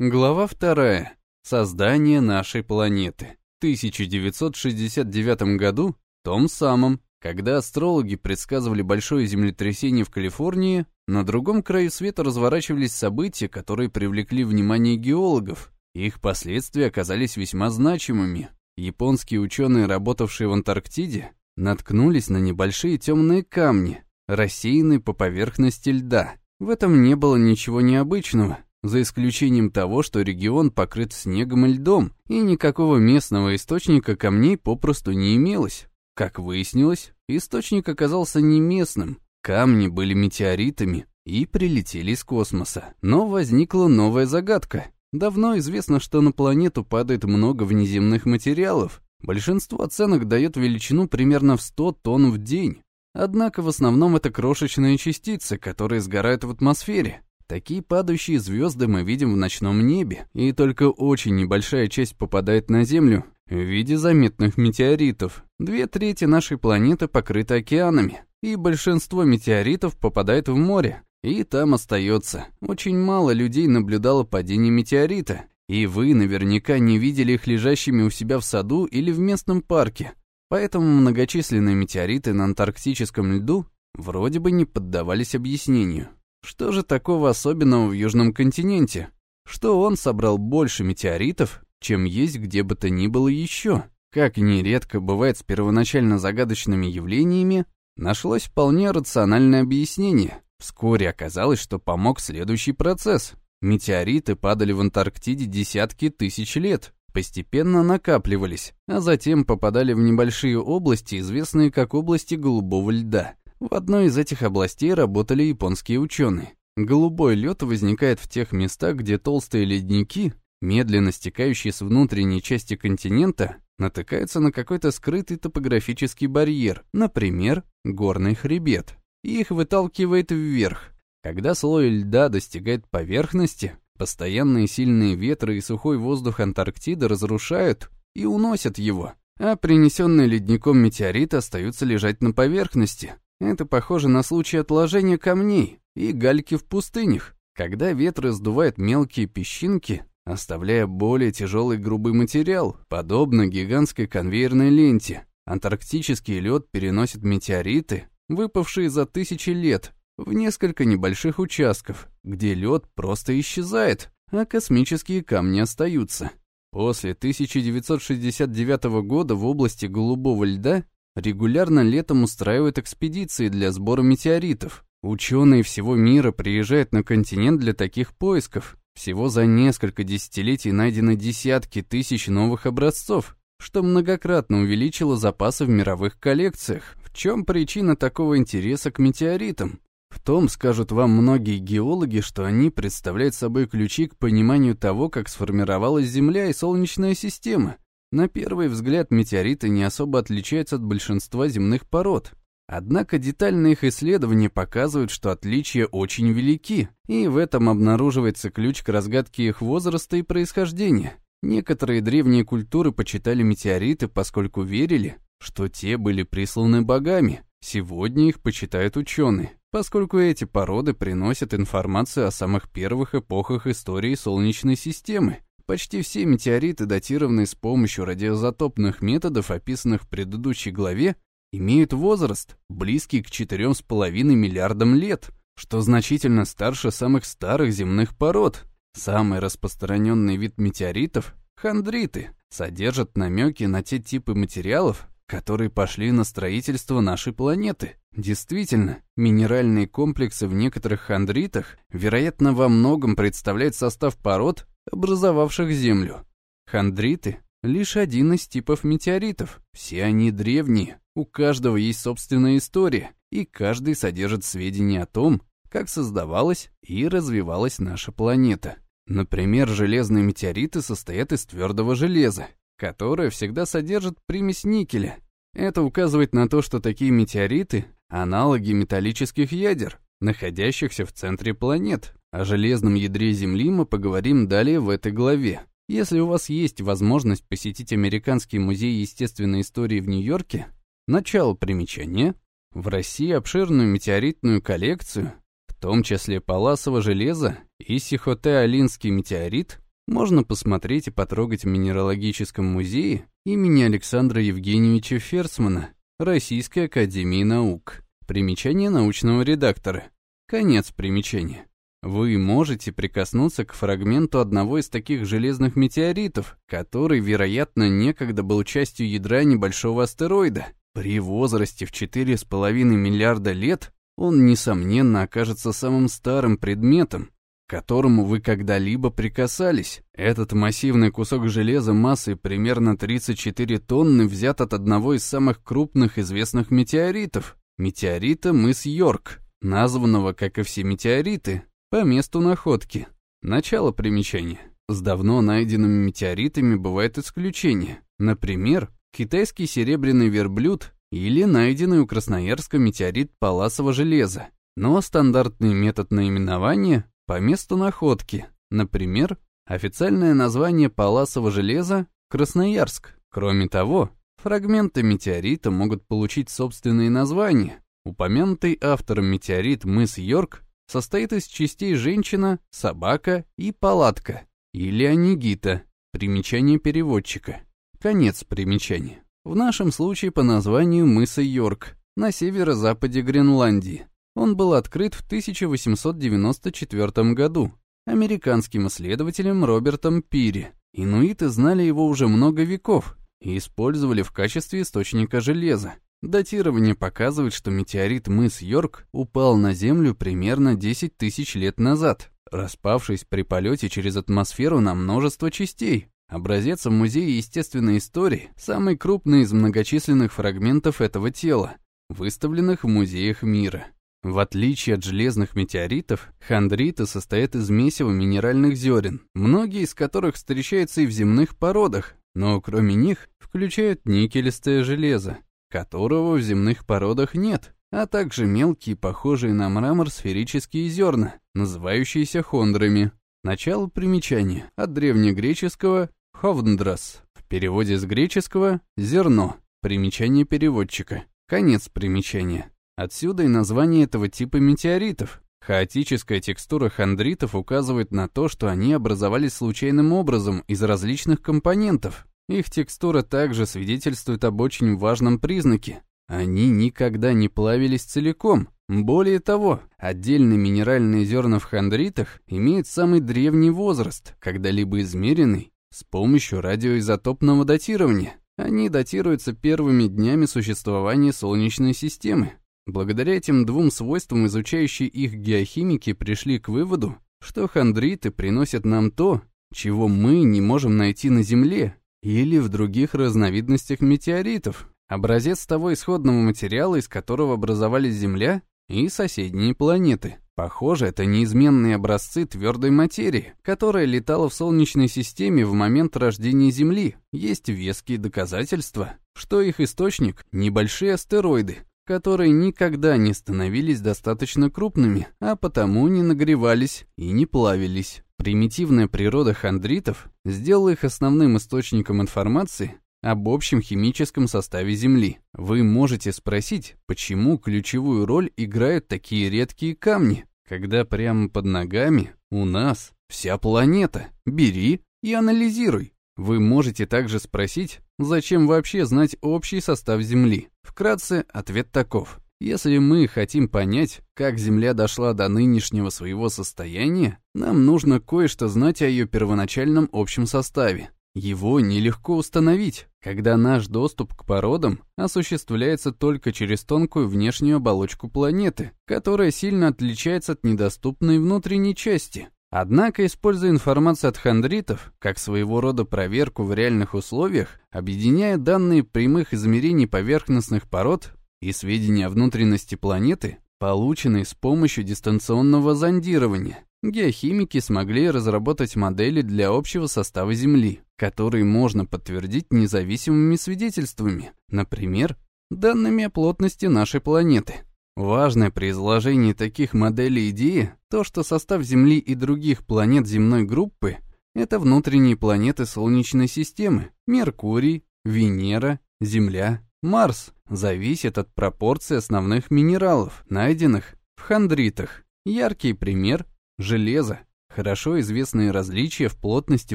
Глава вторая. Создание нашей планеты. В 1969 году, том самом, когда астрологи предсказывали большое землетрясение в Калифорнии, на другом краю света разворачивались события, которые привлекли внимание геологов. Их последствия оказались весьма значимыми. Японские ученые, работавшие в Антарктиде, наткнулись на небольшие темные камни, рассеянные по поверхности льда. В этом не было ничего необычного, за исключением того, что регион покрыт снегом и льдом, и никакого местного источника камней попросту не имелось. Как выяснилось, источник оказался не местным, камни были метеоритами и прилетели из космоса. Но возникла новая загадка. Давно известно, что на планету падает много внеземных материалов. Большинство оценок дает величину примерно в 100 тонн в день. Однако в основном это крошечные частицы, которые сгорают в атмосфере. Такие падающие звезды мы видим в ночном небе, и только очень небольшая часть попадает на Землю в виде заметных метеоритов. Две трети нашей планеты покрыты океанами, и большинство метеоритов попадает в море, и там остается. Очень мало людей наблюдало падение метеорита, и вы наверняка не видели их лежащими у себя в саду или в местном парке. Поэтому многочисленные метеориты на антарктическом льду вроде бы не поддавались объяснению. Что же такого особенного в Южном континенте? Что он собрал больше метеоритов, чем есть где бы то ни было еще? Как нередко бывает с первоначально загадочными явлениями, нашлось вполне рациональное объяснение. Вскоре оказалось, что помог следующий процесс. Метеориты падали в Антарктиде десятки тысяч лет, постепенно накапливались, а затем попадали в небольшие области, известные как области голубого льда. В одной из этих областей работали японские ученые. Голубой лед возникает в тех местах, где толстые ледники, медленно стекающие с внутренней части континента, натыкаются на какой-то скрытый топографический барьер, например, горный хребет, и их выталкивает вверх. Когда слой льда достигает поверхности, постоянные сильные ветры и сухой воздух Антарктиды разрушают и уносят его, а принесенные ледником метеориты остаются лежать на поверхности, это похоже на случай отложения камней и гальки в пустынях, когда ветры сдувают мелкие песчинки, оставляя более тяжелый грубый материал, подобно гигантской конвейерной ленте. Антарктический лед переносит метеориты, выпавшие за тысячи лет, в несколько небольших участков, где лед просто исчезает, а космические камни остаются. После 1969 года в области голубого льда регулярно летом устраивают экспедиции для сбора метеоритов. Ученые всего мира приезжают на континент для таких поисков. Всего за несколько десятилетий найдено десятки тысяч новых образцов, что многократно увеличило запасы в мировых коллекциях. В чем причина такого интереса к метеоритам? В том, скажут вам многие геологи, что они представляют собой ключи к пониманию того, как сформировалась Земля и Солнечная система, на первый взгляд метеориты не особо отличаются от большинства земных пород. Однако детальные их исследования показывают, что отличия очень велики, и в этом обнаруживается ключ к разгадке их возраста и происхождения. Некоторые древние культуры почитали метеориты, поскольку верили, что те были присланы богами. Сегодня их почитают ученые, поскольку эти породы приносят информацию о самых первых эпохах истории Солнечной системы, Почти все метеориты, датированные с помощью радиоизотопных методов, описанных в предыдущей главе, имеют возраст, близкий к 4,5 миллиардам лет, что значительно старше самых старых земных пород. Самый распространенный вид метеоритов — хондриты, содержат намеки на те типы материалов, которые пошли на строительство нашей планеты. Действительно, минеральные комплексы в некоторых хондритах, вероятно, во многом представляют состав пород, образовавших Землю. Хондриты — лишь один из типов метеоритов. Все они древние, у каждого есть собственная история, и каждый содержит сведения о том, как создавалась и развивалась наша планета. Например, железные метеориты состоят из твердого железа, которое всегда содержит примесь никеля. Это указывает на то, что такие метеориты — аналоги металлических ядер, находящихся в центре планет, о железном ядре Земли мы поговорим далее в этой главе. Если у вас есть возможность посетить Американский музей естественной истории в Нью-Йорке, начало примечания, в России обширную метеоритную коллекцию, в том числе паласово железо и сихоте-алинский метеорит, можно посмотреть и потрогать в Минералогическом музее имени Александра Евгеньевича Ферсмана Российской Академии Наук. Примечание научного редактора. Конец примечания. Вы можете прикоснуться к фрагменту одного из таких железных метеоритов, который, вероятно, некогда был частью ядра небольшого астероида. При возрасте в 4,5 миллиарда лет он, несомненно, окажется самым старым предметом, к которому вы когда-либо прикасались. Этот массивный кусок железа массой примерно 34 тонны взят от одного из самых крупных известных метеоритов – метеорита мыс Йорк, названного, как и все метеориты, по месту находки. Начало примечания. С давно найденными метеоритами бывают исключения. Например, китайский серебряный верблюд или найденный у Красноярска метеорит паласового железа. Но стандартный метод наименования по месту находки. Например, официальное название паласового железа – Красноярск. Кроме того, фрагменты метеорита могут получить собственные названия. Упомянутый автором метеорит мыс Йорк состоит из частей женщина, собака и палатка, или анигита, примечание переводчика. Конец примечания. В нашем случае по названию мыса Йорк, на северо-западе Гренландии. Он был открыт в 1894 году американским исследователем Робертом Пири. Инуиты знали его уже много веков и использовали в качестве источника железа. Датирование показывает, что метеорит мыс Йорк упал на Землю примерно 10 тысяч лет назад, распавшись при полете через атмосферу на множество частей. Образец в Музее естественной истории – самый крупный из многочисленных фрагментов этого тела, выставленных в музеях мира. В отличие от железных метеоритов, хондриты состоят из месива минеральных зерен, многие из которых встречаются и в земных породах, но кроме них включают никелистое железо, которого в земных породах нет, а также мелкие, похожие на мрамор сферические зерна, называющиеся хондрами. Начало примечания от древнегреческого «ховндрас», в переводе с греческого «зерно», примечание переводчика, конец примечания. Отсюда и название этого типа метеоритов. Хаотическая текстура хондритов указывает на то, что они образовались случайным образом из различных компонентов, их текстура также свидетельствует об очень важном признаке. Они никогда не плавились целиком. Более того, отдельные минеральные зерна в хондритах имеют самый древний возраст, когда-либо измеренный, с помощью радиоизотопного датирования. Они датируются первыми днями существования Солнечной системы. Благодаря этим двум свойствам изучающие их геохимики пришли к выводу, что хондриты приносят нам то, чего мы не можем найти на Земле или в других разновидностях метеоритов, образец того исходного материала, из которого образовались Земля и соседние планеты. Похоже, это неизменные образцы твердой материи, которая летала в Солнечной системе в момент рождения Земли. Есть веские доказательства, что их источник — небольшие астероиды, которые никогда не становились достаточно крупными, а потому не нагревались и не плавились. Примитивная природа хондритов сделала их основным источником информации об общем химическом составе Земли. Вы можете спросить, почему ключевую роль играют такие редкие камни, когда прямо под ногами у нас вся планета. Бери и анализируй. Вы можете также спросить, зачем вообще знать общий состав Земли. Вкратце, ответ таков. Если мы хотим понять, как Земля дошла до нынешнего своего состояния, нам нужно кое-что знать о ее первоначальном общем составе. Его нелегко установить, когда наш доступ к породам осуществляется только через тонкую внешнюю оболочку планеты, которая сильно отличается от недоступной внутренней части. Однако, используя информацию от хондритов, как своего рода проверку в реальных условиях, объединяя данные прямых измерений поверхностных пород, и сведения о внутренности планеты, полученные с помощью дистанционного зондирования. Геохимики смогли разработать модели для общего состава Земли, которые можно подтвердить независимыми свидетельствами, например, данными о плотности нашей планеты. Важное при изложении таких моделей идеи то, что состав Земли и других планет земной группы — это внутренние планеты Солнечной системы — Меркурий, Венера, Земля, Марс зависит от пропорции основных минералов, найденных в хондритах. Яркий пример – железо. хорошо известные различия в плотности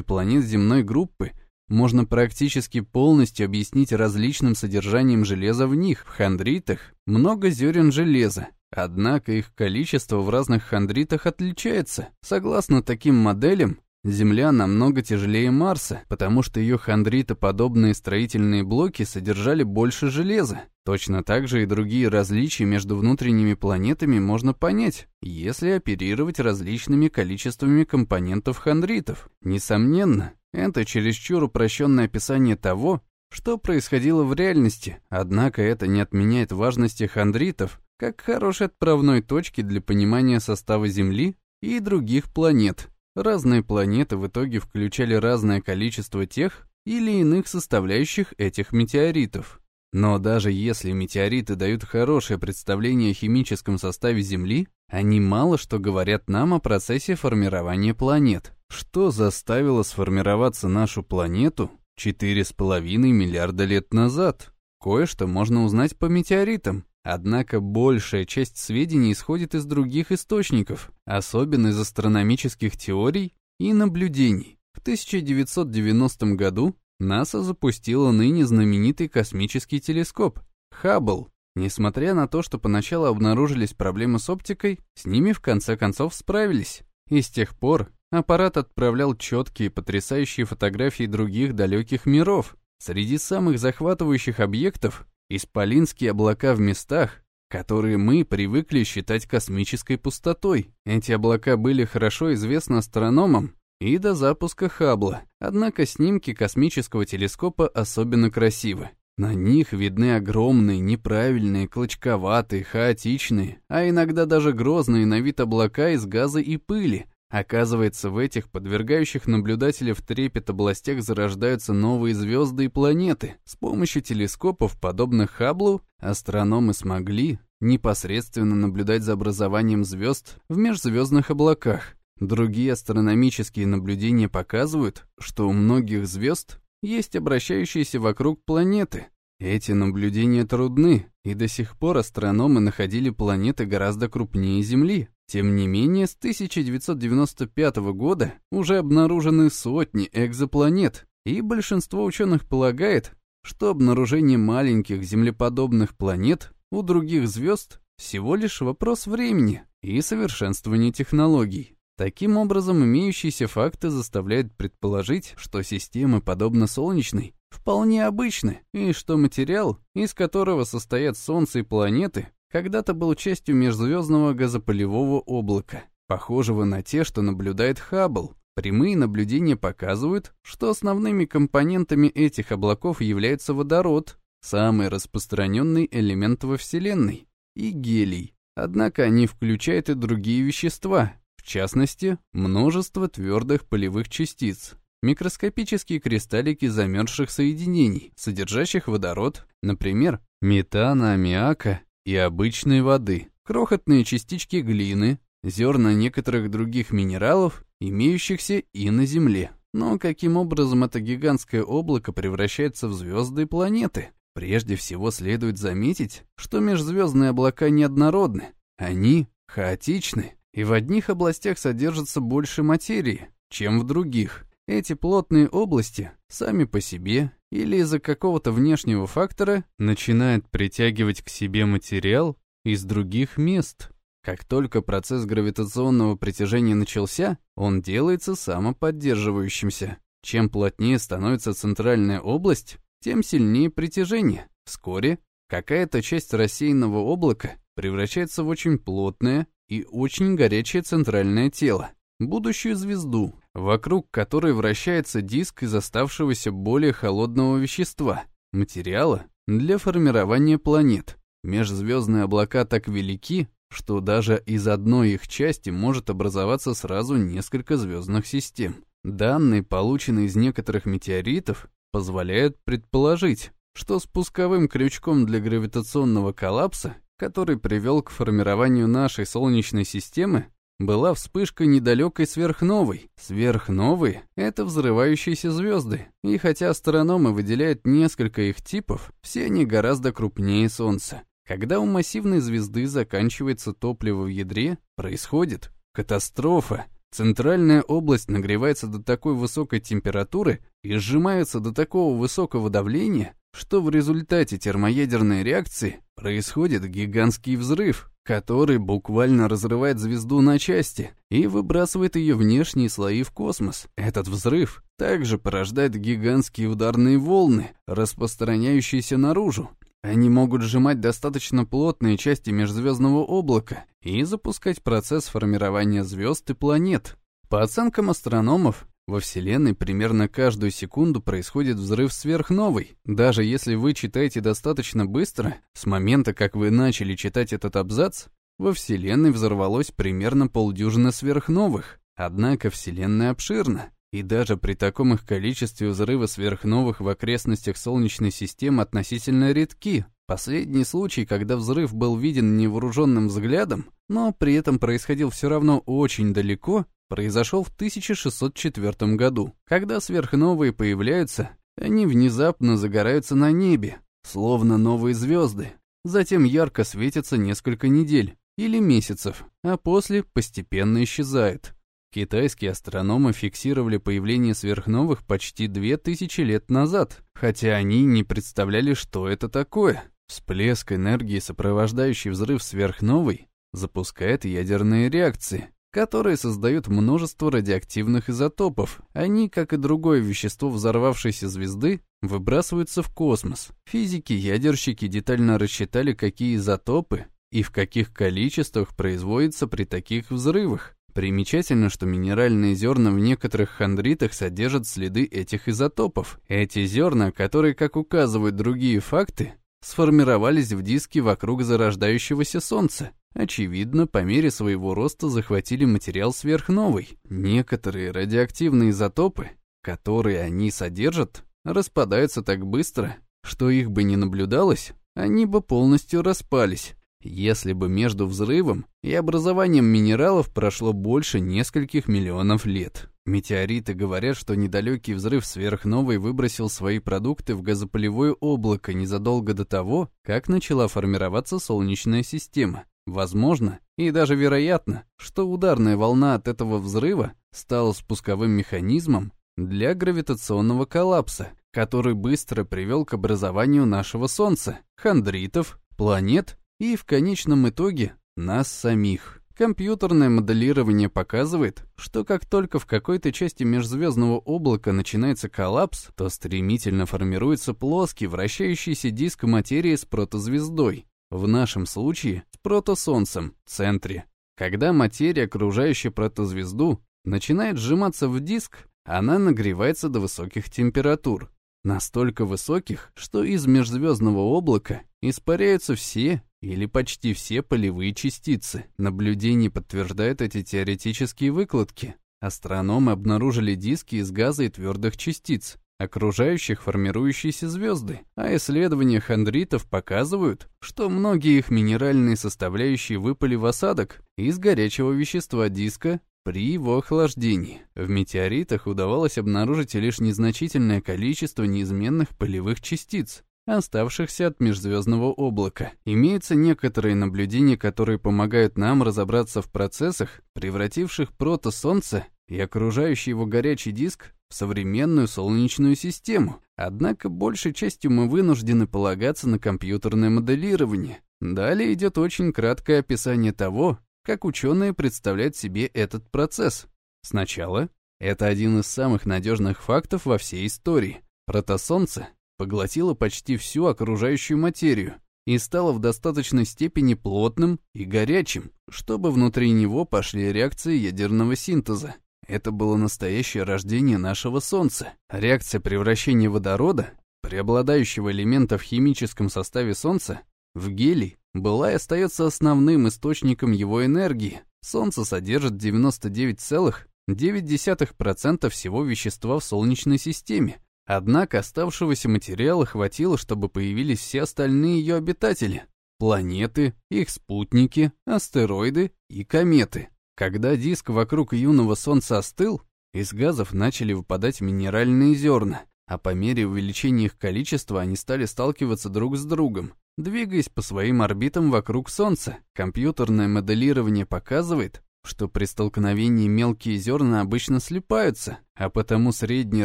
планет земной группы можно практически полностью объяснить различным содержанием железа в них. В хондритах много зерен железа, однако их количество в разных хондритах отличается. Согласно таким моделям, Земля намного тяжелее Марса, потому что ее хондритоподобные строительные блоки содержали больше железа. Точно так же и другие различия между внутренними планетами можно понять, если оперировать различными количествами компонентов хондритов. Несомненно, это чересчур упрощенное описание того, что происходило в реальности, однако это не отменяет важности хондритов как хорошей отправной точки для понимания состава Земли и других планет. Разные планеты в итоге включали разное количество тех или иных составляющих этих метеоритов. Но даже если метеориты дают хорошее представление о химическом составе Земли, они мало что говорят нам о процессе формирования планет. Что заставило сформироваться нашу планету 4,5 миллиарда лет назад? Кое-что можно узнать по метеоритам, Однако большая часть сведений исходит из других источников, особенно из астрономических теорий и наблюдений. В 1990 году НАСА запустила ныне знаменитый космический телескоп Хаббл. Несмотря на то, что поначалу обнаружились проблемы с оптикой, с ними в конце концов справились. И с тех пор аппарат отправлял четкие, потрясающие фотографии других далеких миров. Среди самых захватывающих объектов Исполинские облака в местах, которые мы привыкли считать космической пустотой. Эти облака были хорошо известны астрономам и до запуска Хаббла, однако снимки космического телескопа особенно красивы. На них видны огромные, неправильные, клочковатые, хаотичные, а иногда даже грозные на вид облака из газа и пыли, Оказывается, в этих подвергающих наблюдателей в трепет областях зарождаются новые звезды и планеты. С помощью телескопов, подобных Хабблу, астрономы смогли непосредственно наблюдать за образованием звезд в межзвездных облаках. Другие астрономические наблюдения показывают, что у многих звезд есть обращающиеся вокруг планеты. Эти наблюдения трудны, и до сих пор астрономы находили планеты гораздо крупнее Земли. Тем не менее, с 1995 года уже обнаружены сотни экзопланет, и большинство ученых полагает, что обнаружение маленьких землеподобных планет у других звезд всего лишь вопрос времени и совершенствования технологий. Таким образом, имеющиеся факты заставляют предположить, что системы, подобно Солнечной, вполне обычны, и что материал, из которого состоят Солнце и планеты, когда-то был частью межзвездного газопылевого облака, похожего на те, что наблюдает Хаббл. Прямые наблюдения показывают, что основными компонентами этих облаков являются водород, самый распространенный элемент во Вселенной, и гелий. Однако они включают и другие вещества, в частности, множество твердых полевых частиц, микроскопические кристаллики замерзших соединений, содержащих водород, например, метана, аммиака и обычной воды, крохотные частички глины, зерна некоторых других минералов, имеющихся и на Земле. Но каким образом это гигантское облако превращается в звезды и планеты? Прежде всего следует заметить, что межзвездные облака неоднородны. Они хаотичны, и в одних областях содержится больше материи, чем в других. Эти плотные области сами по себе или из-за какого-то внешнего фактора начинают притягивать к себе материал из других мест. Как только процесс гравитационного притяжения начался, он делается самоподдерживающимся. Чем плотнее становится центральная область, тем сильнее притяжение. Вскоре какая-то часть рассеянного облака превращается в очень плотное и очень горячее центральное тело будущую звезду, вокруг которой вращается диск из оставшегося более холодного вещества, материала для формирования планет. Межзвездные облака так велики, что даже из одной их части может образоваться сразу несколько звездных систем. Данные, полученные из некоторых метеоритов, позволяют предположить, что спусковым крючком для гравитационного коллапса, который привел к формированию нашей Солнечной системы, была вспышка недалекой сверхновой. Сверхновые — это взрывающиеся звезды, и хотя астрономы выделяют несколько их типов, все они гораздо крупнее Солнца. Когда у массивной звезды заканчивается топливо в ядре, происходит катастрофа. Центральная область нагревается до такой высокой температуры и сжимается до такого высокого давления, что в результате термоядерной реакции происходит гигантский взрыв, который буквально разрывает звезду на части и выбрасывает ее внешние слои в космос. Этот взрыв также порождает гигантские ударные волны, распространяющиеся наружу. Они могут сжимать достаточно плотные части межзвездного облака и запускать процесс формирования звезд и планет. По оценкам астрономов, во Вселенной примерно каждую секунду происходит взрыв сверхновой. Даже если вы читаете достаточно быстро, с момента, как вы начали читать этот абзац, во Вселенной взорвалось примерно полдюжины сверхновых. Однако Вселенная обширна, и даже при таком их количестве взрывы сверхновых в окрестностях Солнечной системы относительно редки. Последний случай, когда взрыв был виден невооруженным взглядом, но при этом происходил все равно очень далеко, произошел в 1604 году. Когда сверхновые появляются, они внезапно загораются на небе, словно новые звезды. Затем ярко светятся несколько недель или месяцев, а после постепенно исчезают. Китайские астрономы фиксировали появление сверхновых почти 2000 лет назад, хотя они не представляли, что это такое. Всплеск энергии, сопровождающий взрыв сверхновой, запускает ядерные реакции, которые создают множество радиоактивных изотопов. Они, как и другое вещество взорвавшейся звезды, выбрасываются в космос. Физики-ядерщики детально рассчитали, какие изотопы и в каких количествах производятся при таких взрывах. Примечательно, что минеральные зерна в некоторых хондритах содержат следы этих изотопов. Эти зерна, которые, как указывают другие факты, сформировались в диске вокруг зарождающегося Солнца. Очевидно, по мере своего роста захватили материал сверхновый. Некоторые радиоактивные изотопы, которые они содержат, распадаются так быстро, что их бы не наблюдалось, они бы полностью распались, если бы между взрывом и образованием минералов прошло больше нескольких миллионов лет. Метеориты говорят, что недалекий взрыв сверхновой выбросил свои продукты в газопылевое облако незадолго до того, как начала формироваться Солнечная система. Возможно, и даже вероятно, что ударная волна от этого взрыва стала спусковым механизмом для гравитационного коллапса, который быстро привел к образованию нашего Солнца, хондритов, планет и в конечном итоге нас самих. Компьютерное моделирование показывает, что как только в какой-то части межзвездного облака начинается коллапс, то стремительно формируется плоский вращающийся диск материи с протозвездой, в нашем случае с протосолнцем в центре. Когда материя, окружающая протозвезду, начинает сжиматься в диск, она нагревается до высоких температур. Настолько высоких, что из межзвездного облака испаряются все или почти все полевые частицы. Наблюдения подтверждают эти теоретические выкладки. Астрономы обнаружили диски из газа и твердых частиц, окружающих формирующиеся звезды, а исследования хондритов показывают, что многие их минеральные составляющие выпали в осадок из горячего вещества диска при его охлаждении. В метеоритах удавалось обнаружить лишь незначительное количество неизменных полевых частиц, оставшихся от межзвездного облака. Имеются некоторые наблюдения, которые помогают нам разобраться в процессах, превративших протосолнце и окружающий его горячий диск в современную Солнечную систему. Однако большей частью мы вынуждены полагаться на компьютерное моделирование. Далее идет очень краткое описание того, как ученые представляют себе этот процесс. Сначала, это один из самых надежных фактов во всей истории. Протосолнце поглотило почти всю окружающую материю и стало в достаточной степени плотным и горячим, чтобы внутри него пошли реакции ядерного синтеза. Это было настоящее рождение нашего Солнца. Реакция превращения водорода, преобладающего элемента в химическом составе Солнца, в гелий, была и остается основным источником его энергии. Солнце содержит 99,9% всего вещества в Солнечной системе. Однако оставшегося материала хватило, чтобы появились все остальные ее обитатели. Планеты, их спутники, астероиды и кометы. Когда диск вокруг юного Солнца остыл, из газов начали выпадать минеральные зерна, а по мере увеличения их количества они стали сталкиваться друг с другом, двигаясь по своим орбитам вокруг Солнца. Компьютерное моделирование показывает, что при столкновении мелкие зерна обычно слипаются, а потому средний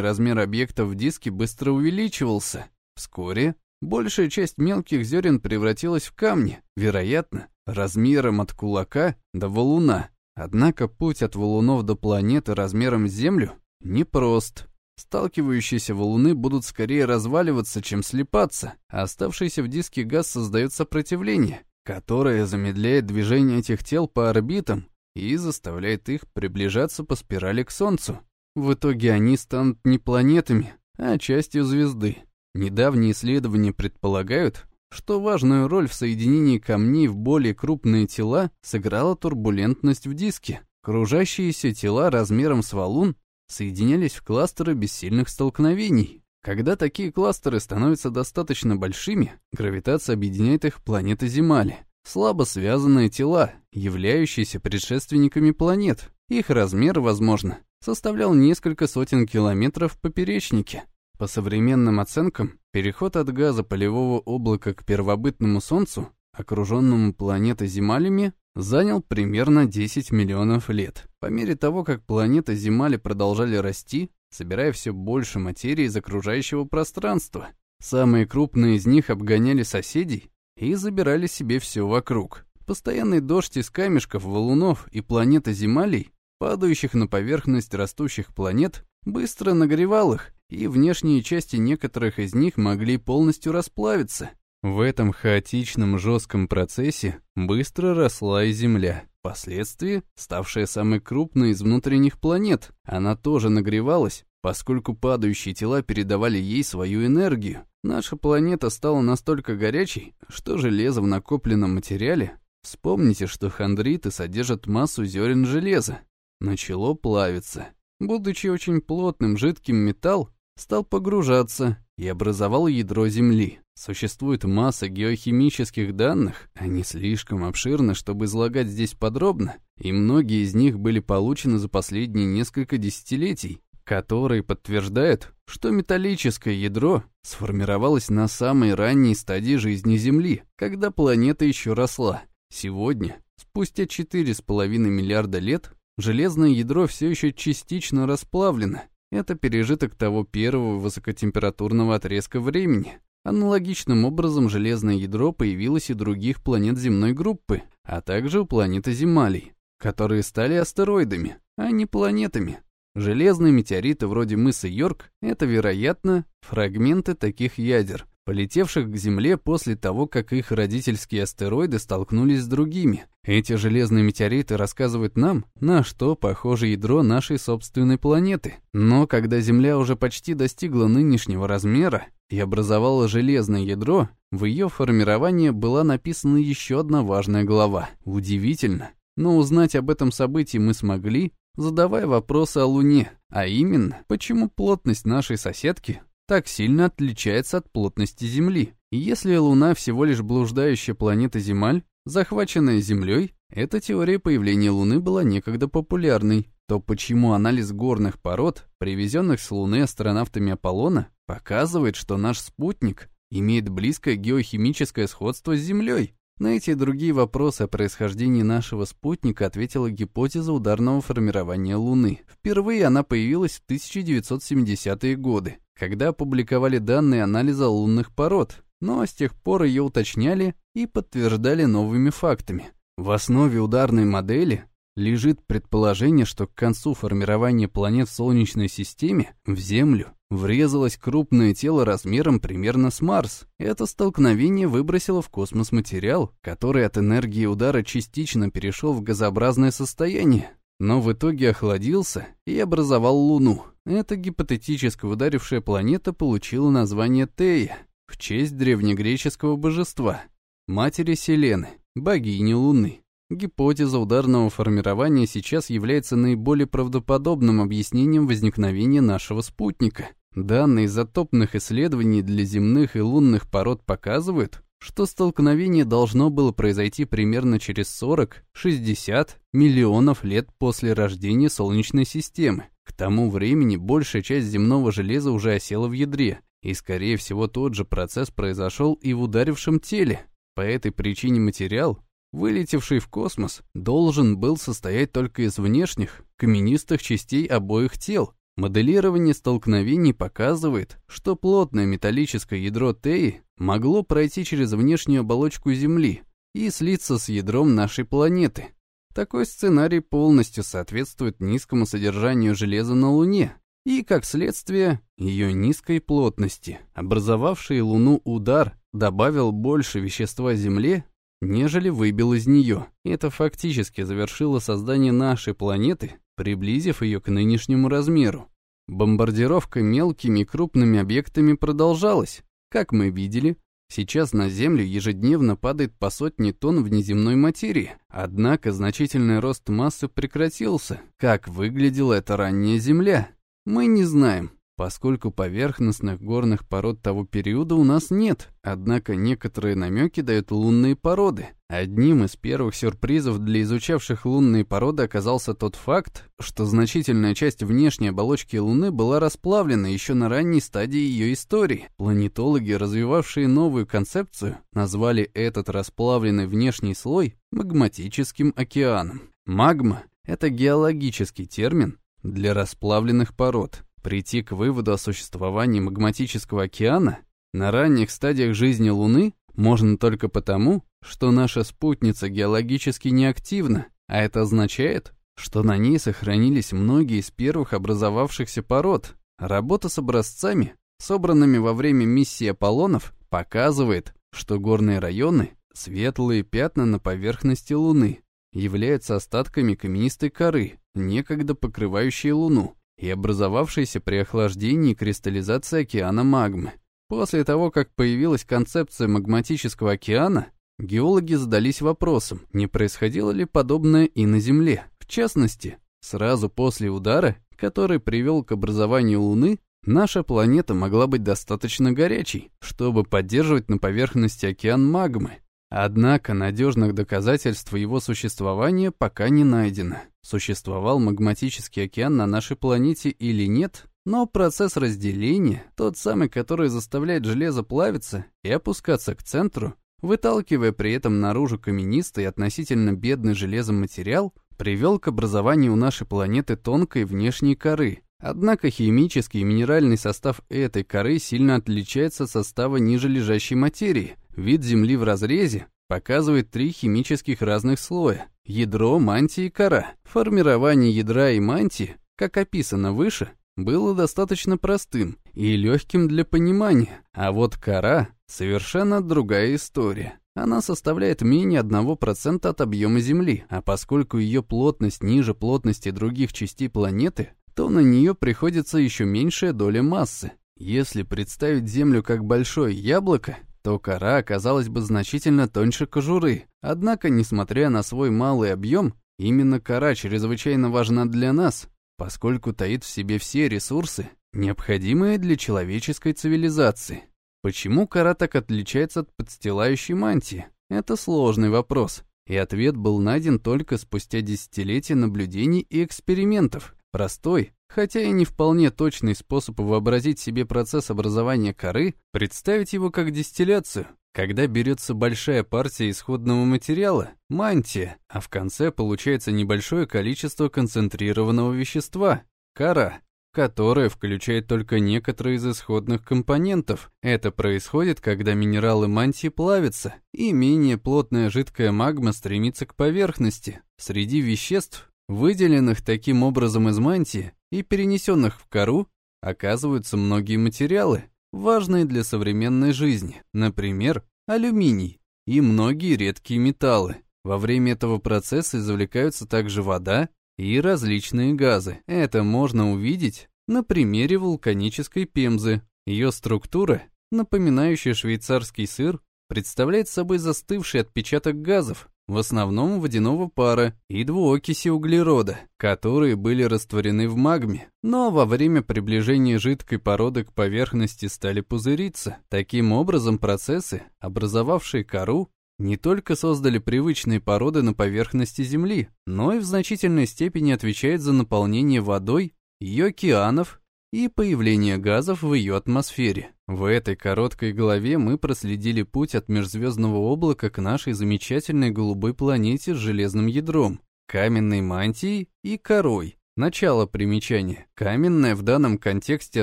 размер объекта в диске быстро увеличивался. Вскоре большая часть мелких зерен превратилась в камни, вероятно, размером от кулака до валуна. Однако путь от валунов до планеты размером с Землю непрост. Сталкивающиеся валуны будут скорее разваливаться, чем слипаться, а оставшийся в диске газ создает сопротивление, которое замедляет движение этих тел по орбитам и заставляет их приближаться по спирали к Солнцу. В итоге они станут не планетами, а частью звезды. Недавние исследования предполагают, что важную роль в соединении камней в более крупные тела сыграла турбулентность в диске. Кружащиеся тела размером с валун соединялись в кластеры без сильных столкновений. Когда такие кластеры становятся достаточно большими, гравитация объединяет их планеты Земали. Слабо связанные тела, являющиеся предшественниками планет. Их размер, возможно, составлял несколько сотен километров в поперечнике. По современным оценкам, переход от газа полевого облака к первобытному Солнцу, окруженному планетой Земалями, занял примерно 10 миллионов лет. По мере того, как планеты Земали продолжали расти, собирая все больше материи из окружающего пространства, самые крупные из них обгоняли соседей и забирали себе все вокруг. Постоянный дождь из камешков, валунов и планеты Земалей, падающих на поверхность растущих планет, быстро нагревал их, и внешние части некоторых из них могли полностью расплавиться. В этом хаотичном жестком процессе быстро росла и Земля. Впоследствии, ставшая самой крупной из внутренних планет, она тоже нагревалась, поскольку падающие тела передавали ей свою энергию. Наша планета стала настолько горячей, что железо в накопленном материале Вспомните, что хондриты содержат массу зерен железа. Начало плавиться. Будучи очень плотным жидким металл, стал погружаться и образовал ядро Земли. Существует масса геохимических данных, они слишком обширны, чтобы излагать здесь подробно, и многие из них были получены за последние несколько десятилетий, которые подтверждают, что металлическое ядро сформировалось на самой ранней стадии жизни Земли, когда планета еще росла. Сегодня, спустя 4,5 миллиарда лет, железное ядро все еще частично расплавлено. Это пережиток того первого высокотемпературного отрезка времени. Аналогичным образом железное ядро появилось и других планет земной группы, а также у планеты Земалий, которые стали астероидами, а не планетами. Железные метеориты вроде мыса Йорк — это, вероятно, фрагменты таких ядер, полетевших к Земле после того, как их родительские астероиды столкнулись с другими. Эти железные метеориты рассказывают нам, на что похоже ядро нашей собственной планеты. Но когда Земля уже почти достигла нынешнего размера и образовала железное ядро, в ее формировании была написана еще одна важная глава. Удивительно. Но узнать об этом событии мы смогли, задавая вопросы о Луне, а именно, почему плотность нашей соседки так сильно отличается от плотности Земли. И если Луна всего лишь блуждающая планета Земаль, захваченная Землей, эта теория появления Луны была некогда популярной, то почему анализ горных пород, привезенных с Луны астронавтами Аполлона, показывает, что наш спутник имеет близкое геохимическое сходство с Землей? На эти и другие вопросы о происхождении нашего спутника ответила гипотеза ударного формирования Луны. Впервые она появилась в 1970-е годы, когда опубликовали данные анализа лунных пород, но с тех пор ее уточняли и подтверждали новыми фактами. В основе ударной модели лежит предположение, что к концу формирования планет в Солнечной системе в Землю врезалось крупное тело размером примерно с Марс. Это столкновение выбросило в космос материал, который от энергии удара частично перешел в газообразное состояние, но в итоге охладился и образовал Луну. Эта гипотетически ударившая планета получила название Тея в честь древнегреческого божества, матери Селены, богини Луны. Гипотеза ударного формирования сейчас является наиболее правдоподобным объяснением возникновения нашего спутника. Данные изотопных исследований для земных и лунных пород показывают, что столкновение должно было произойти примерно через 40-60 миллионов лет после рождения Солнечной системы. К тому времени большая часть земного железа уже осела в ядре, и, скорее всего, тот же процесс произошел и в ударившем теле. По этой причине материал, вылетевший в космос, должен был состоять только из внешних, каменистых частей обоих тел. Моделирование столкновений показывает, что плотное металлическое ядро Теи могло пройти через внешнюю оболочку Земли и слиться с ядром нашей планеты. Такой сценарий полностью соответствует низкому содержанию железа на Луне и, как следствие, ее низкой плотности. Образовавший Луну удар добавил больше вещества Земле, нежели выбил из нее. Это фактически завершило создание нашей планеты, приблизив ее к нынешнему размеру. Бомбардировка мелкими и крупными объектами продолжалась. Как мы видели, сейчас на Землю ежедневно падает по сотне тонн внеземной материи, однако значительный рост массы прекратился. Как выглядела эта ранняя Земля? Мы не знаем поскольку поверхностных горных пород того периода у нас нет, однако некоторые намеки дают лунные породы. Одним из первых сюрпризов для изучавших лунные породы оказался тот факт, что значительная часть внешней оболочки Луны была расплавлена еще на ранней стадии ее истории. Планетологи, развивавшие новую концепцию, назвали этот расплавленный внешний слой магматическим океаном. Магма — это геологический термин для расплавленных пород. Прийти к выводу о существовании магматического океана на ранних стадиях жизни Луны можно только потому, что наша спутница геологически неактивна, а это означает, что на ней сохранились многие из первых образовавшихся пород. Работа с образцами, собранными во время миссии Аполлонов, показывает, что горные районы, светлые пятна на поверхности Луны, являются остатками каменистой коры, некогда покрывающей Луну и образовавшейся при охлаждении кристаллизации океана магмы. После того, как появилась концепция магматического океана, геологи задались вопросом, не происходило ли подобное и на Земле. В частности, сразу после удара, который привел к образованию Луны, наша планета могла быть достаточно горячей, чтобы поддерживать на поверхности океан магмы, Однако надежных доказательств его существования пока не найдено. Существовал магматический океан на нашей планете или нет, но процесс разделения, тот самый, который заставляет железо плавиться и опускаться к центру, выталкивая при этом наружу каменистый и относительно бедный железом материал, привел к образованию у нашей планеты тонкой внешней коры. Однако химический и минеральный состав этой коры сильно отличается от состава ниже лежащей материи, Вид Земли в разрезе показывает три химических разных слоя – ядро, мантия и кора. Формирование ядра и мантии, как описано выше, было достаточно простым и легким для понимания, а вот кора – совершенно другая история. Она составляет менее 1% от объема Земли, а поскольку ее плотность ниже плотности других частей планеты, то на нее приходится еще меньшая доля массы. Если представить Землю как большое яблоко, то кора оказалась бы значительно тоньше кожуры. Однако, несмотря на свой малый объем, именно кора чрезвычайно важна для нас, поскольку таит в себе все ресурсы, необходимые для человеческой цивилизации. Почему кора так отличается от подстилающей мантии? Это сложный вопрос, и ответ был найден только спустя десятилетия наблюдений и экспериментов. Простой, Хотя и не вполне точный способ вообразить себе процесс образования коры, представить его как дистилляцию, когда берется большая партия исходного материала, мантия, а в конце получается небольшое количество концентрированного вещества, кора, которая включает только некоторые из исходных компонентов. Это происходит, когда минералы мантии плавятся, и менее плотная жидкая магма стремится к поверхности. Среди веществ, выделенных таким образом из мантии, и перенесенных в кору оказываются многие материалы, важные для современной жизни, например, алюминий и многие редкие металлы. Во время этого процесса извлекаются также вода и различные газы. Это можно увидеть на примере вулканической пемзы. Ее структура, напоминающая швейцарский сыр, представляет собой застывший отпечаток газов, в основном водяного пара и двуокиси углерода, которые были растворены в магме, но во время приближения жидкой породы к поверхности стали пузыриться. Таким образом, процессы, образовавшие кору, не только создали привычные породы на поверхности Земли, но и в значительной степени отвечают за наполнение водой ее океанов и появление газов в ее атмосфере. В этой короткой главе мы проследили путь от межзвездного облака к нашей замечательной голубой планете с железным ядром, каменной мантией и корой. Начало примечания. Каменное в данном контексте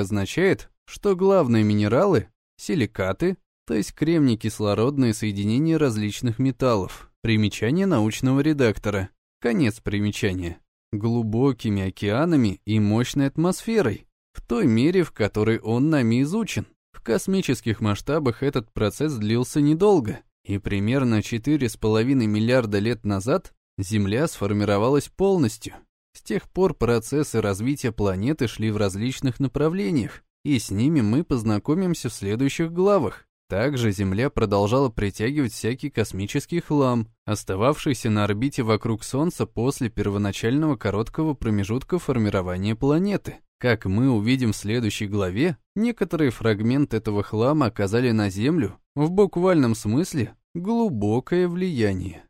означает, что главные минералы – силикаты, то есть кремний-кислородные соединения различных металлов. Примечание научного редактора. Конец примечания. Глубокими океанами и мощной атмосферой, в той мере, в которой он нами изучен. В космических масштабах этот процесс длился недолго, и примерно 4,5 миллиарда лет назад Земля сформировалась полностью. С тех пор процессы развития планеты шли в различных направлениях, и с ними мы познакомимся в следующих главах. Также Земля продолжала притягивать всякий космический хлам, остававшийся на орбите вокруг Солнца после первоначального короткого промежутка формирования планеты. Как мы увидим в следующей главе, некоторые фрагменты этого хлама оказали на Землю, в буквальном смысле, глубокое влияние.